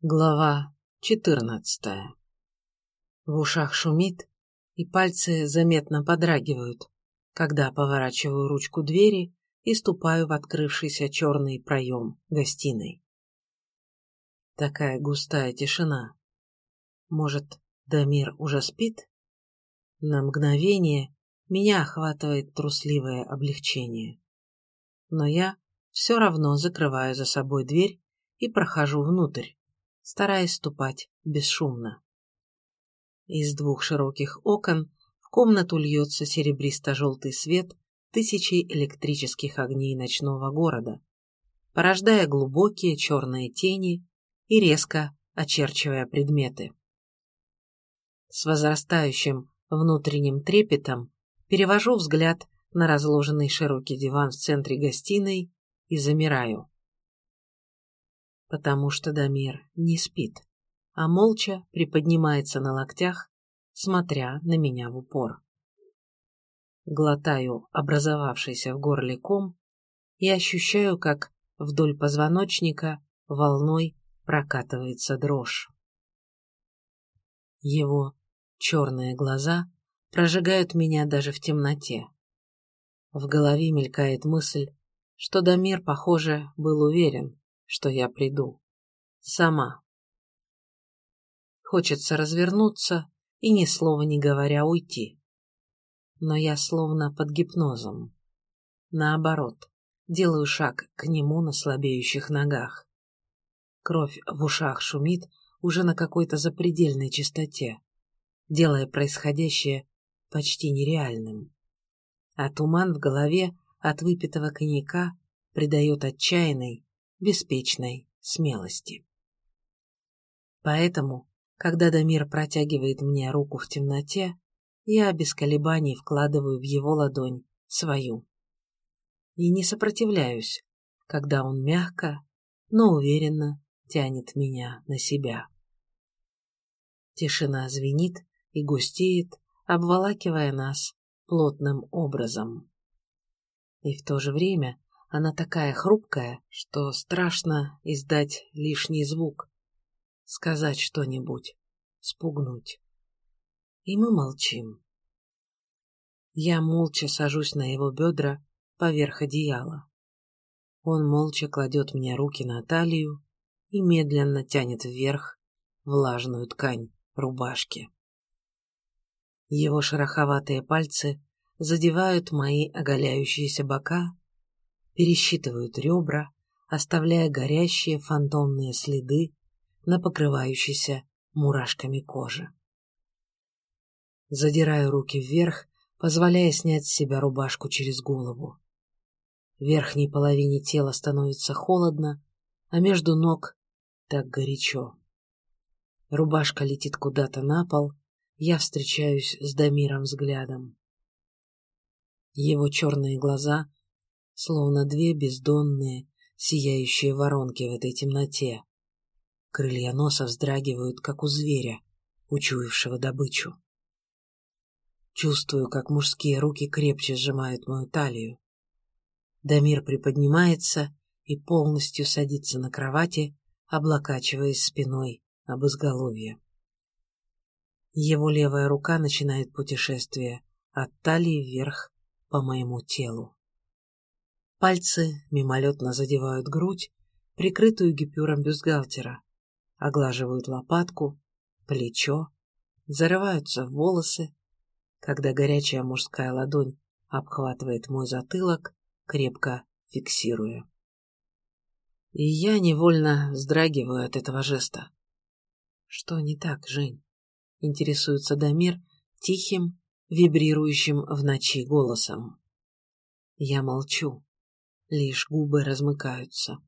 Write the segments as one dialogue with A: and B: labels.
A: Глава четырнадцатая. В ушах шумит, и пальцы заметно подрагивают, когда поворачиваю ручку двери и ступаю в открывшийся черный проем гостиной. Такая густая тишина. Может, Дамир уже спит? На мгновение меня охватывает трусливое облегчение. Но я все равно закрываю за собой дверь и прохожу внутрь стараясь ступать бесшумно. Из двух широких окон в комнату льется серебристо-желтый свет тысячи электрических огней ночного города, порождая глубокие черные тени и резко очерчивая предметы. С возрастающим внутренним трепетом перевожу взгляд на разложенный широкий диван в центре гостиной и замираю потому что Дамир не спит, а молча приподнимается на локтях, смотря на меня в упор. Глотаю образовавшийся в горле ком и ощущаю, как вдоль позвоночника волной прокатывается дрожь. Его черные глаза прожигают меня даже в темноте. В голове мелькает мысль, что Дамир, похоже, был уверен, что я приду. Сама. Хочется развернуться и ни слова не говоря уйти. Но я словно под гипнозом. Наоборот, делаю шаг к нему на слабеющих ногах. Кровь в ушах шумит уже на какой-то запредельной частоте, делая происходящее почти нереальным. А туман в голове от выпитого коньяка придает отчаянный, беспечной смелости. Поэтому, когда Дамир протягивает мне руку в темноте, я без колебаний вкладываю в его ладонь свою. И не сопротивляюсь, когда он мягко, но уверенно тянет меня на себя. Тишина звенит и густеет, обволакивая нас плотным образом. И в то же время она такая хрупкая, что страшно издать лишний звук, сказать что-нибудь, спугнуть. И мы молчим. Я молча сажусь на его бедра поверх одеяла. Он молча кладет мне руки на талию и медленно тянет вверх влажную ткань рубашки. Его шероховатые пальцы задевают мои оголяющиеся бока пересчитывают ребра, оставляя горящие фантомные следы на покрывающейся мурашками кожи. Задираю руки вверх, позволяя снять с себя рубашку через голову. В верхней половине тела становится холодно, а между ног так горячо. Рубашка летит куда-то на пол, я встречаюсь с Дамиром взглядом. Его черные глаза словно две бездонные, сияющие воронки в этой темноте. Крылья носа вздрагивают, как у зверя, учуявшего добычу. Чувствую, как мужские руки крепче сжимают мою талию. Дамир приподнимается и полностью садится на кровати, облокачиваясь спиной об изголовье. Его левая рука начинает путешествие от талии вверх по моему телу. Пальцы мимолетно задевают грудь, прикрытую гипюром бюстгальтера, оглаживают лопатку, плечо, зарываются в волосы, когда горячая мужская ладонь обхватывает мой затылок, крепко фиксируя. И я невольно вздрагиваю от этого жеста. Что не так, Жень? Интересуется Дамир тихим, вибрирующим в ночи голосом. Я молчу лишь губы размыкаются.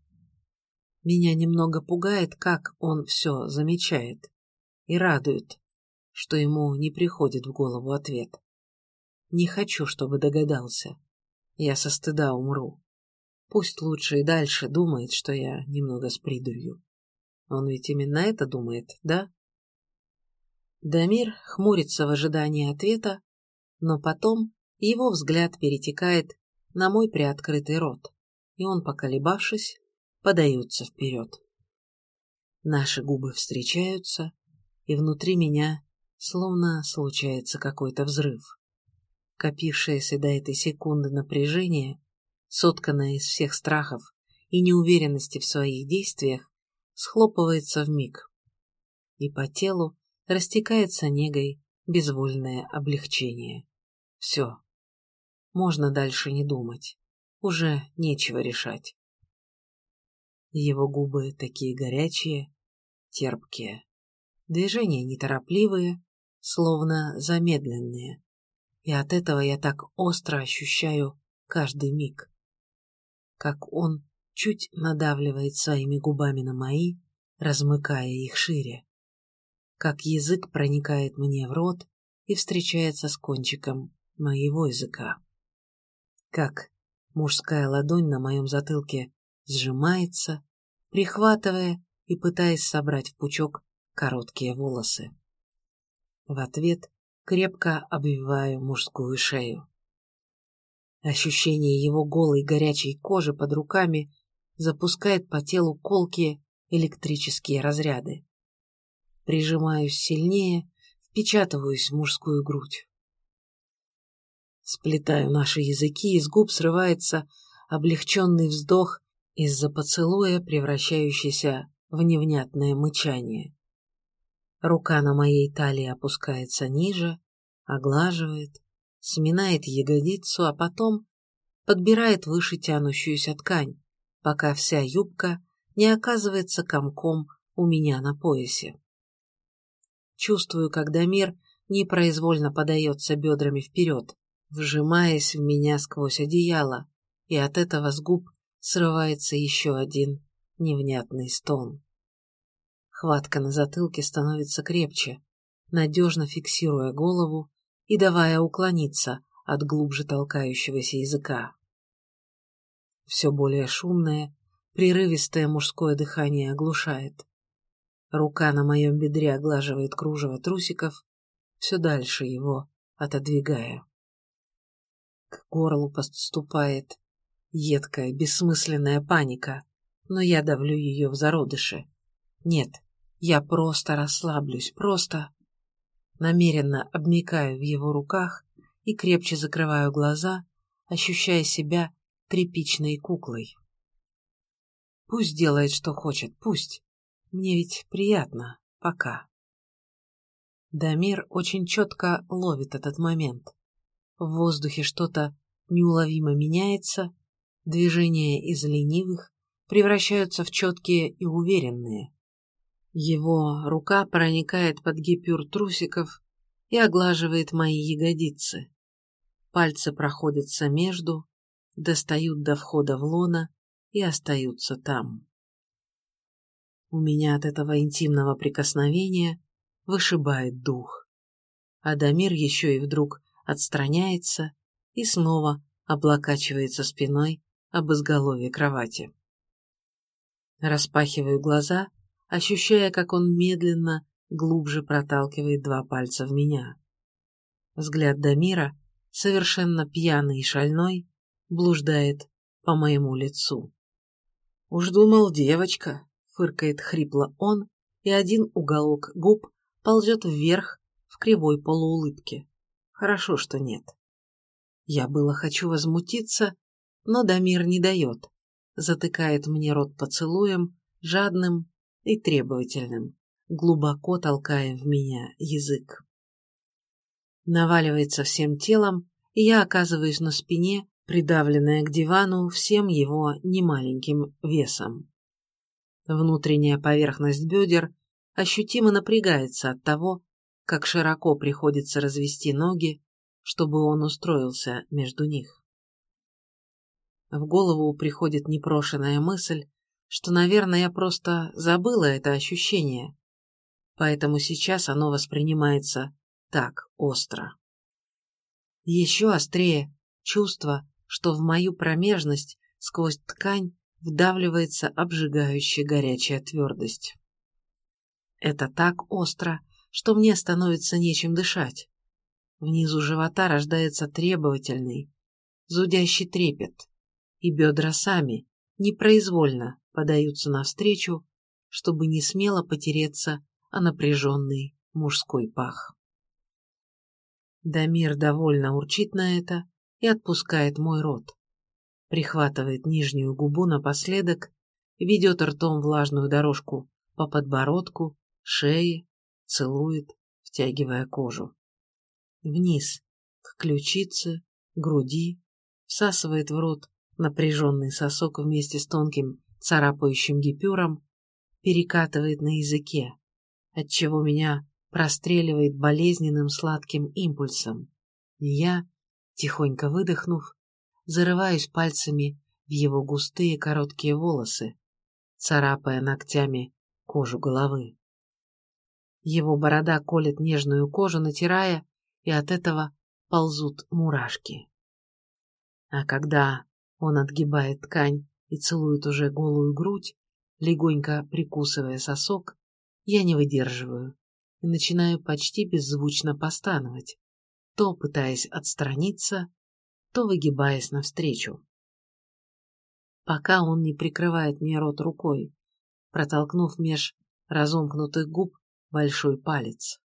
A: Меня немного пугает, как он все замечает, и радует, что ему не приходит в голову ответ. Не хочу, чтобы догадался. Я со стыда умру. Пусть лучше и дальше думает, что я немного с придурью. Он ведь именно это думает, да? Дамир хмурится в ожидании ответа, но потом его взгляд перетекает на мой приоткрытый рот, и он, поколебавшись, подается вперед. Наши губы встречаются, и внутри меня словно случается какой-то взрыв. Копившееся до этой секунды напряжение, сотканное из всех страхов и неуверенности в своих действиях, схлопывается в миг, и по телу растекается негой безвольное облегчение. Все. Можно дальше не думать. Уже нечего решать. Его губы такие горячие, терпкие. Движения неторопливые, словно замедленные. И от этого я так остро ощущаю каждый миг. Как он чуть надавливает своими губами на мои, размыкая их шире. Как язык проникает мне в рот и встречается с кончиком моего языка. Как мужская ладонь на моем затылке сжимается, прихватывая и пытаясь собрать в пучок короткие волосы. В ответ крепко обвиваю мужскую шею. Ощущение его голой горячей кожи под руками запускает по телу колкие электрические разряды. Прижимаюсь сильнее, впечатываюсь в мужскую грудь. Сплетаю наши языки, из губ срывается облегченный вздох из-за поцелуя, превращающийся в невнятное мычание. Рука на моей талии опускается ниже, оглаживает, сминает ягодицу, а потом подбирает выше тянущуюся ткань, пока вся юбка не оказывается комком у меня на поясе. Чувствую, как Дамир непроизвольно подается бедрами вперед, вжимаясь в меня сквозь одеяло, и от этого с губ срывается еще один невнятный стон. Хватка на затылке становится крепче, надежно фиксируя голову и давая уклониться от глубже толкающегося языка. Все более шумное, прерывистое мужское дыхание оглушает. Рука на моем бедре оглаживает кружево трусиков, все дальше его отодвигая. К горлу поступает едкая, бессмысленная паника, но я давлю ее в зародыше. Нет, я просто расслаблюсь, просто... Намеренно обмикаю в его руках и крепче закрываю глаза, ощущая себя тряпичной куклой. Пусть делает, что хочет, пусть. Мне ведь приятно, пока. Дамир очень четко ловит этот момент. В воздухе что-то неуловимо меняется, движения из ленивых превращаются в четкие и уверенные. Его рука проникает под гипюр трусиков и оглаживает мои ягодицы. Пальцы проходятся между, достают до входа в лона и остаются там. У меня от этого интимного прикосновения вышибает дух. Адамир еще и вдруг отстраняется и снова облокачивается спиной об изголовье кровати. Распахиваю глаза ощущая, как он медленно, глубже проталкивает два пальца в меня. Взгляд Дамира, совершенно пьяный и шальной, блуждает по моему лицу. «Уж думал, девочка», — фыркает хрипло он, и один уголок губ ползет вверх в кривой полуулыбке. Хорошо, что нет. Я было хочу возмутиться, но Дамир не дает. Затыкает мне рот поцелуем, жадным, и требовательным, глубоко толкая в меня язык. Наваливается всем телом, и я оказываюсь на спине, придавленная к дивану всем его немаленьким весом. Внутренняя поверхность бедер ощутимо напрягается от того, как широко приходится развести ноги, чтобы он устроился между них. В голову приходит непрошенная мысль, что, наверное, я просто забыла это ощущение, поэтому сейчас оно воспринимается так остро. Еще острее чувство, что в мою промежность сквозь ткань вдавливается обжигающая горячая твердость. Это так остро, что мне становится нечем дышать. Внизу живота рождается требовательный, зудящий трепет, и бедра сами, непроизвольно, подаются навстречу, чтобы не смело потереться о напряженный мужской пах. Дамир довольно урчит на это и отпускает мой рот. Прихватывает нижнюю губу напоследок, ведет ртом влажную дорожку по подбородку, шее, целует, втягивая кожу. Вниз, к ключице, груди, всасывает в рот напряженный сосок вместе с тонким царапающим гипюром, перекатывает на языке, отчего меня простреливает болезненным сладким импульсом. И я, тихонько выдохнув, зарываюсь пальцами в его густые короткие волосы, царапая ногтями кожу головы. Его борода колет нежную кожу, натирая, и от этого ползут мурашки. А когда он отгибает ткань и целует уже голую грудь, легонько прикусывая сосок, я не выдерживаю и начинаю почти беззвучно постановать, то пытаясь отстраниться, то выгибаясь навстречу. Пока он не прикрывает мне рот рукой, протолкнув меж разомкнутых губ большой палец.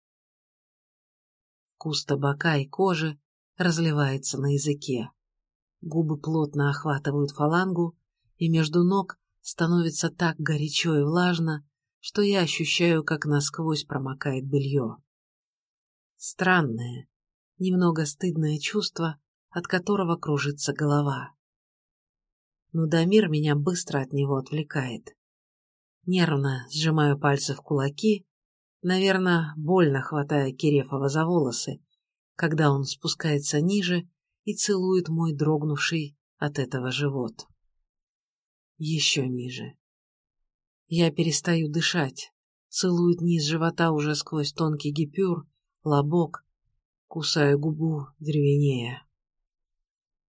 A: Вкус табака и кожи разливается на языке. Губы плотно охватывают фалангу, и между ног становится так горячо и влажно, что я ощущаю, как насквозь промокает белье. Странное, немного стыдное чувство, от которого кружится голова. Но Дамир меня быстро от него отвлекает. Нервно сжимаю пальцы в кулаки, наверное, больно хватая Кирефова за волосы, когда он спускается ниже и целует мой дрогнувший от этого живот. Еще ниже. Я перестаю дышать, целует низ живота уже сквозь тонкий гипюр, лобок, кусаю губу древенея.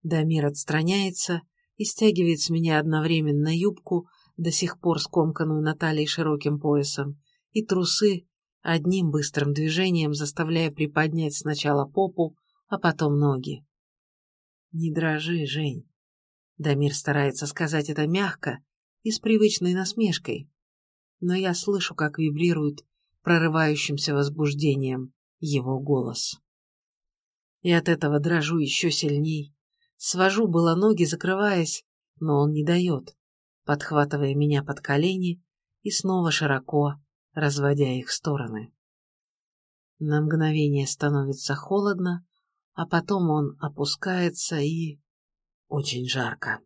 A: Дамир отстраняется и стягивает с меня одновременно юбку, до сих пор скомканную на талии широким поясом, и трусы, одним быстрым движением заставляя приподнять сначала попу, а потом ноги. «Не дрожи, Жень». Дамир старается сказать это мягко и с привычной насмешкой, но я слышу, как вибрирует прорывающимся возбуждением его голос. И от этого дрожу еще сильней. Свожу было ноги, закрываясь, но он не дает, подхватывая меня под колени и снова широко разводя их в стороны. На мгновение становится холодно, а потом он опускается и... очень жарко.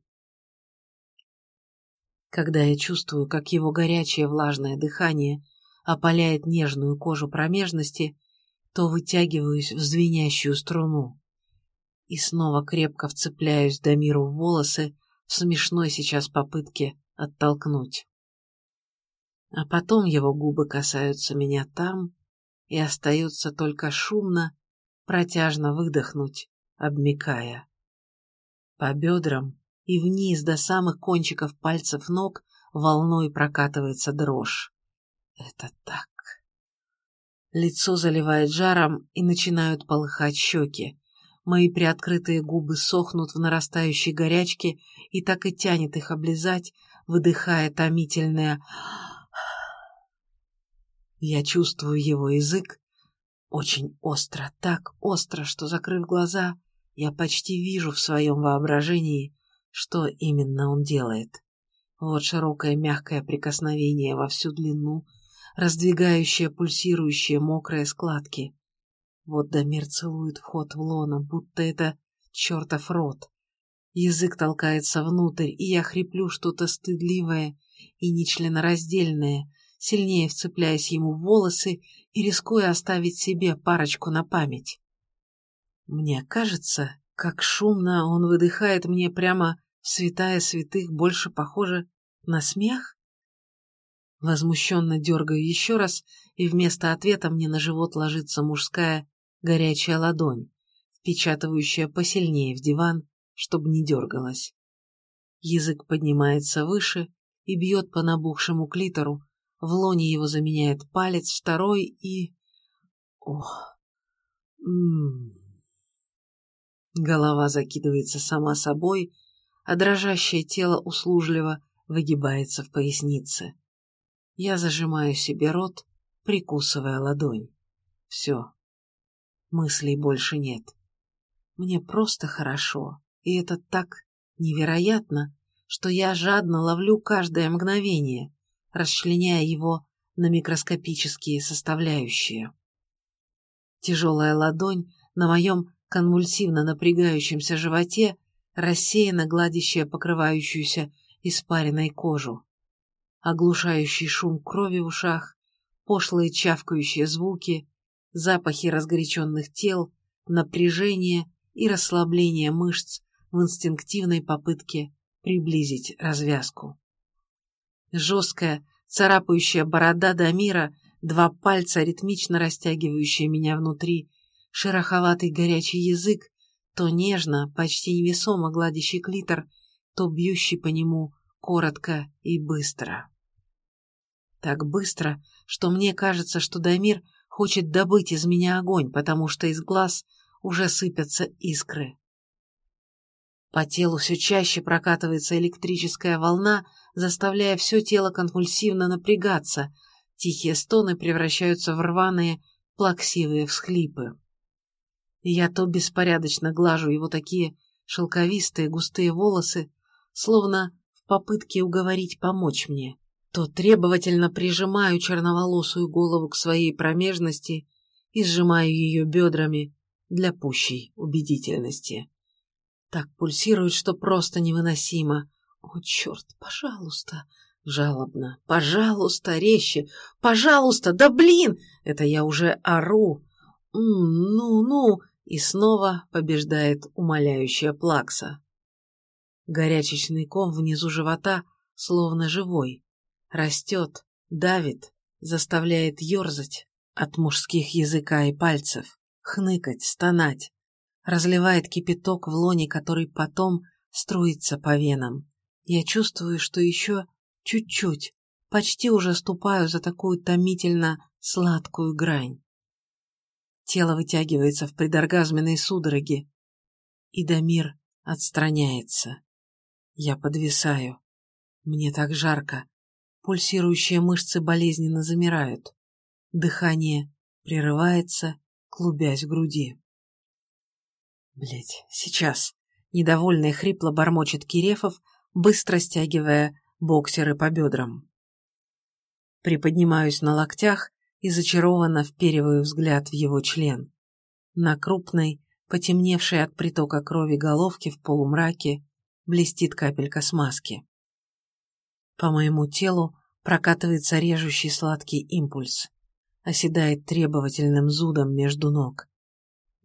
A: Когда я чувствую, как его горячее влажное дыхание опаляет нежную кожу промежности, то вытягиваюсь в звенящую струну и снова крепко вцепляюсь до миру в волосы в смешной сейчас попытке оттолкнуть. А потом его губы касаются меня там, и остается только шумно, протяжно выдохнуть, обмикая. По бедрам и вниз до самых кончиков пальцев ног волной прокатывается дрожь. Это так. Лицо заливает жаром и начинают полыхать щеки. Мои приоткрытые губы сохнут в нарастающей горячке и так и тянет их облизать, выдыхая томительное я чувствую его язык очень остро, так остро, что, закрыв глаза, я почти вижу в своем воображении, что именно он делает. Вот широкое мягкое прикосновение во всю длину, раздвигающее пульсирующие мокрые складки. Вот Дамир целует вход в лоно, будто это чертов рот. Язык толкается внутрь, и я хриплю что-то стыдливое и нечленораздельное, сильнее вцепляясь ему в волосы и рискуя оставить себе парочку на память. Мне кажется, как шумно он выдыхает мне прямо в святая святых, больше похоже на смех. Возмущенно дергаю еще раз, и вместо ответа мне на живот ложится мужская горячая ладонь, впечатывающая посильнее в диван, чтобы не дергалась. Язык поднимается выше и бьет по набухшему клитору, в лоне его заменяет палец, второй и... Ох... М -м -м. Голова закидывается сама собой, а дрожащее тело услужливо выгибается в пояснице. Я зажимаю себе рот, прикусывая ладонь. Все. Мыслей больше нет. Мне просто хорошо, и это так невероятно, что я жадно ловлю каждое мгновение, расчленяя его на микроскопические составляющие. Тяжелая ладонь на моем конвульсивно напрягающемся животе, рассеянно гладящая покрывающуюся испаренной кожу. Оглушающий шум крови в ушах, пошлые чавкающие звуки, запахи разгоряченных тел, напряжение и расслабление мышц в инстинктивной попытке приблизить развязку. Жесткая, царапающая борода Дамира, два пальца, ритмично растягивающие меня внутри, шероховатый горячий язык, то нежно, почти невесомо гладящий клитор, то бьющий по нему коротко и быстро. Так быстро, что мне кажется, что Дамир хочет добыть из меня огонь, потому что из глаз уже сыпятся искры. По телу все чаще прокатывается электрическая волна, заставляя все тело конвульсивно напрягаться. Тихие стоны превращаются в рваные, плаксивые всхлипы. Я то беспорядочно глажу его такие шелковистые густые волосы, словно в попытке уговорить помочь мне, то требовательно прижимаю черноволосую голову к своей промежности и сжимаю ее бедрами для пущей убедительности. Так пульсирует, что просто невыносимо. О, черт, пожалуйста, жалобно. Пожалуйста, резче. Пожалуйста, да блин! Это я уже ору. Ну-ну. И снова побеждает умоляющая плакса. Горячечный ком внизу живота словно живой. Растет, давит, заставляет ерзать от мужских языка и пальцев, хныкать, стонать разливает кипяток в лоне, который потом струится по венам. Я чувствую, что еще чуть-чуть, почти уже ступаю за такую томительно сладкую грань. Тело вытягивается в предоргазменной судороге, и Дамир отстраняется. Я подвисаю. Мне так жарко. Пульсирующие мышцы болезненно замирают. Дыхание прерывается, клубясь в груди. Блять, сейчас. Недовольно и хрипло бормочет Кирефов, быстро стягивая боксеры по бедрам. Приподнимаюсь на локтях и зачарованно впериваю взгляд в его член. На крупной, потемневшей от притока крови головке в полумраке блестит капелька смазки. По моему телу прокатывается режущий сладкий импульс, оседает требовательным зудом между ног.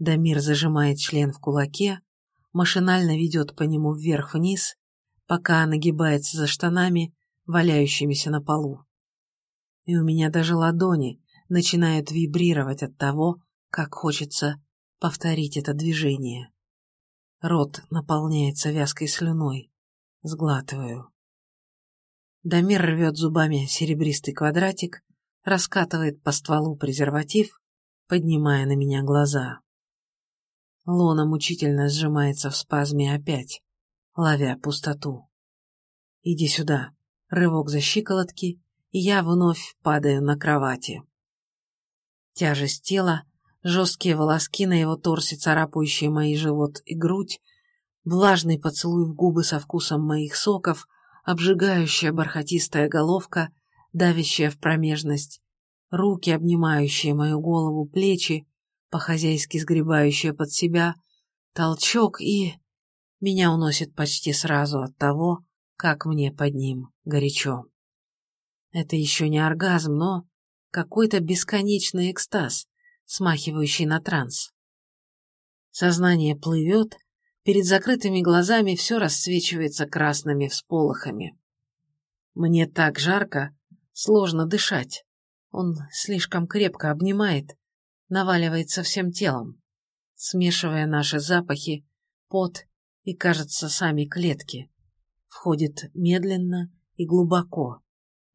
A: Дамир зажимает член в кулаке, машинально ведет по нему вверх-вниз, пока нагибается за штанами, валяющимися на полу. И у меня даже ладони начинают вибрировать от того, как хочется повторить это движение. Рот наполняется вязкой слюной. Сглатываю. Дамир рвет зубами серебристый квадратик, раскатывает по стволу презерватив, поднимая на меня глаза. Лона мучительно сжимается в спазме опять, ловя пустоту. «Иди сюда!» Рывок за щиколотки, и я вновь падаю на кровати. Тяжесть тела, жесткие волоски на его торсе, царапающие мои живот и грудь, влажный поцелуй в губы со вкусом моих соков, обжигающая бархатистая головка, давящая в промежность, руки, обнимающие мою голову, плечи, по-хозяйски сгребающая под себя, толчок и... Меня уносит почти сразу от того, как мне под ним горячо. Это еще не оргазм, но какой-то бесконечный экстаз, смахивающий на транс. Сознание плывет, перед закрытыми глазами все расцвечивается красными всполохами. Мне так жарко, сложно дышать. Он слишком крепко обнимает, наваливается всем телом, смешивая наши запахи, пот и, кажется, сами клетки. Входит медленно и глубоко,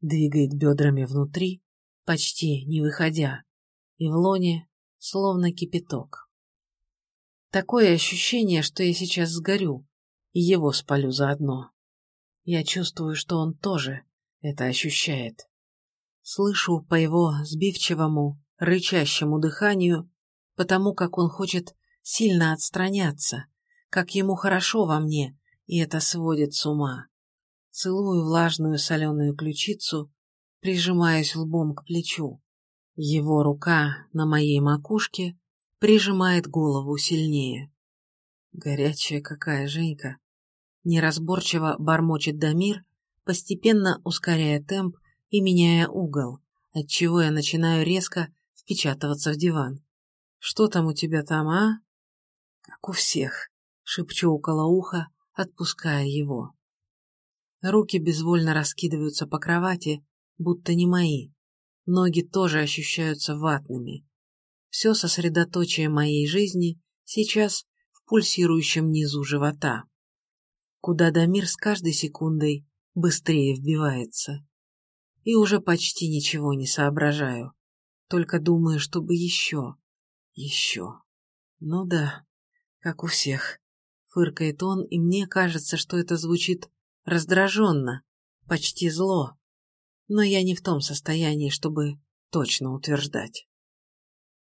A: двигает бедрами внутри, почти не выходя, и в лоне словно кипяток. Такое ощущение, что я сейчас сгорю, и его спалю заодно. Я чувствую, что он тоже это ощущает. Слышу по его сбивчивому, рычащему дыханию, потому как он хочет сильно отстраняться, как ему хорошо во мне, и это сводит с ума. Целую влажную соленую ключицу, прижимаюсь лбом к плечу. Его рука на моей макушке прижимает голову сильнее. Горячая какая Женька. Неразборчиво бормочет Дамир, постепенно ускоряя темп и меняя угол, отчего я начинаю резко впечатываться в диван. «Что там у тебя там, а?» «Как у всех», — шепчу около уха, отпуская его. Руки безвольно раскидываются по кровати, будто не мои. Ноги тоже ощущаются ватными. Все сосредоточие моей жизни сейчас в пульсирующем низу живота, куда Дамир с каждой секундой быстрее вбивается. И уже почти ничего не соображаю, только думаю, чтобы еще, еще. Ну да, как у всех. Фыркает он, и мне кажется, что это звучит раздраженно, почти зло но я не в том состоянии, чтобы точно утверждать.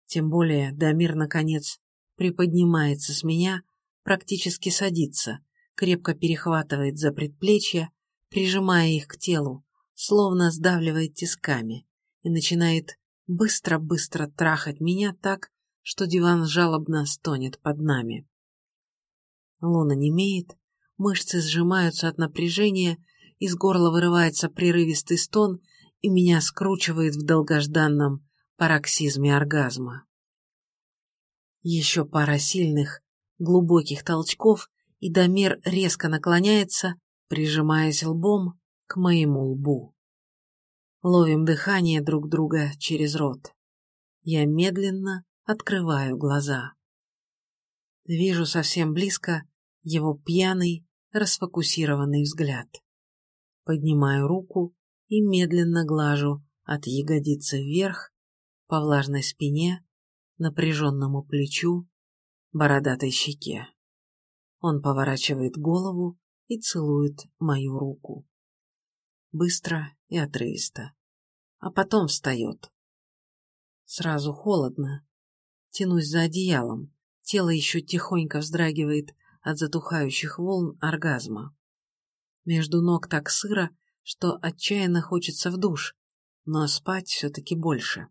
A: Тем более Дамир, наконец, приподнимается с меня, практически садится, крепко перехватывает за предплечья, прижимая их к телу, словно сдавливает тисками, и начинает быстро-быстро трахать меня так, что диван жалобно стонет под нами. Луна немеет, мышцы сжимаются от напряжения, из горла вырывается прерывистый стон, и меня скручивает в долгожданном пароксизме оргазма. Еще пара сильных, глубоких толчков, и Дамир резко наклоняется, прижимаясь лбом к моему лбу. Ловим дыхание друг друга через рот. Я медленно открываю глаза. Вижу совсем близко его пьяный, расфокусированный взгляд. Поднимаю руку и медленно глажу от ягодицы вверх, по влажной спине, напряженному плечу, бородатой щеке. Он поворачивает голову и целует мою руку. Быстро и отрывисто. А потом встает. Сразу холодно. Тянусь за одеялом. Тело еще тихонько вздрагивает от затухающих волн оргазма. Между ног так сыро, что отчаянно хочется в душ, но спать все-таки больше.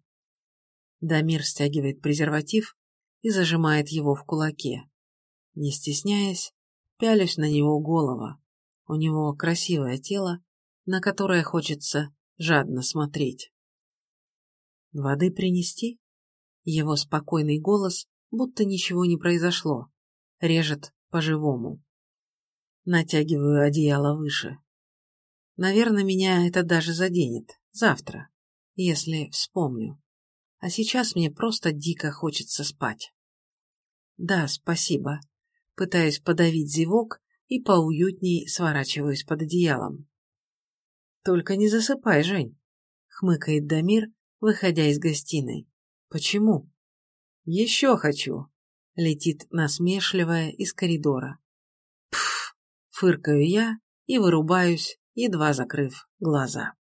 A: Дамир стягивает презерватив и зажимает его в кулаке. Не стесняясь, пялюсь на него голова. У него красивое тело, на которое хочется жадно смотреть. «Воды принести?» Его спокойный голос, будто ничего не произошло, режет по-живому. Натягиваю одеяло выше. Наверное, меня это даже заденет. Завтра. Если вспомню. А сейчас мне просто дико хочется спать. Да, спасибо. Пытаюсь подавить зевок и поуютней сворачиваюсь под одеялом. Только не засыпай, Жень, хмыкает Дамир, выходя из гостиной. Почему? Еще хочу, летит насмешливая из коридора. Фыркаю я и вырубаюсь, едва закрыв глаза.